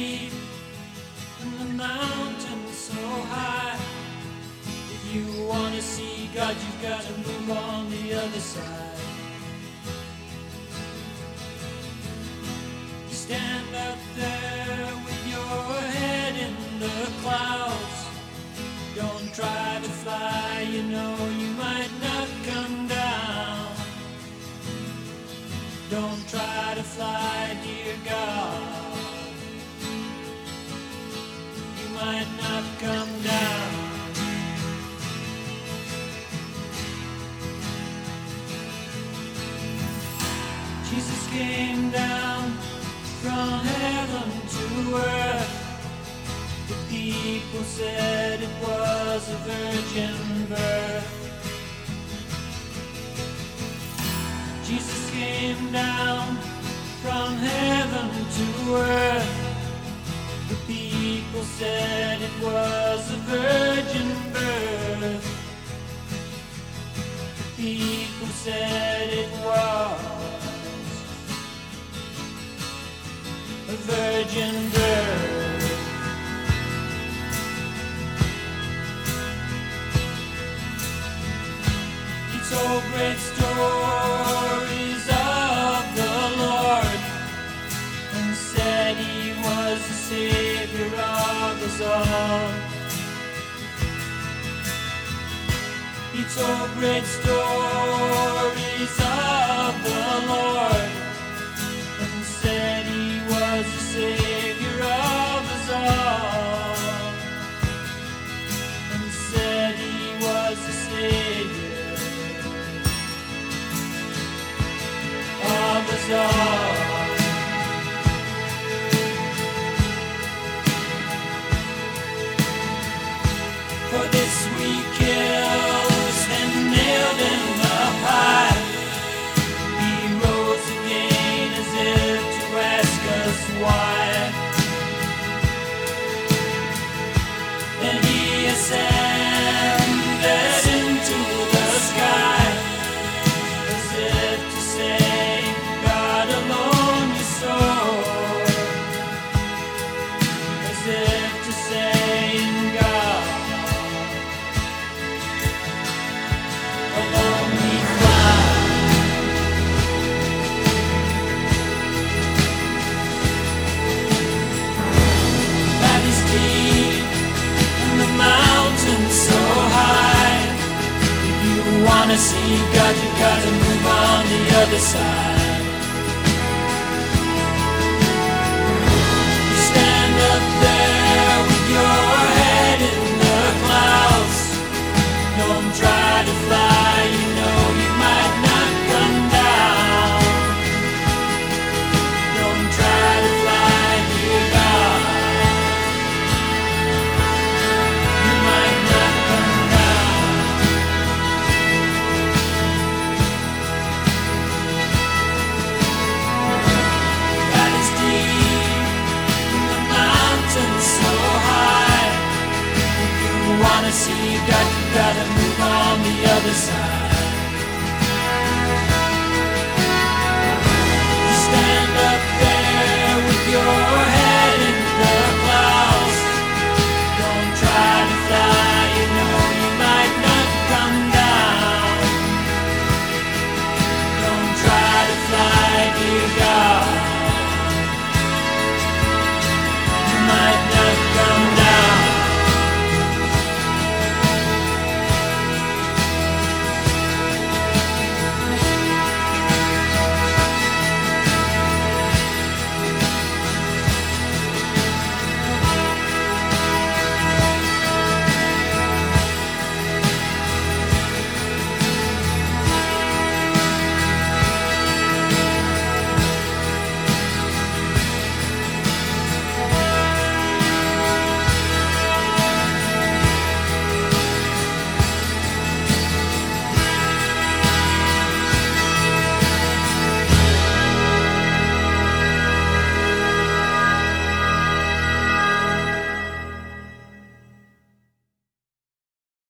and the mountain so high. If you want to see God, you've got to move on the other side. Stand up there with your head in the clouds. Don't try to fly, you know you might not come down. Don't try to fly, dear God. Might not come down. Jesus came down from heaven to earth. The people said it was a virgin birth. Jesus came down from heaven to earth. People said it was a virgin birth. People said it was a virgin birth. He told great stories of the Lord and said he was a Savior us all. He told great stories of the Lord and said he was the Savior of us all and said he was the Savior of us all. See God, you gotta move on the other side. You wanna see God, you gotta move on the other side.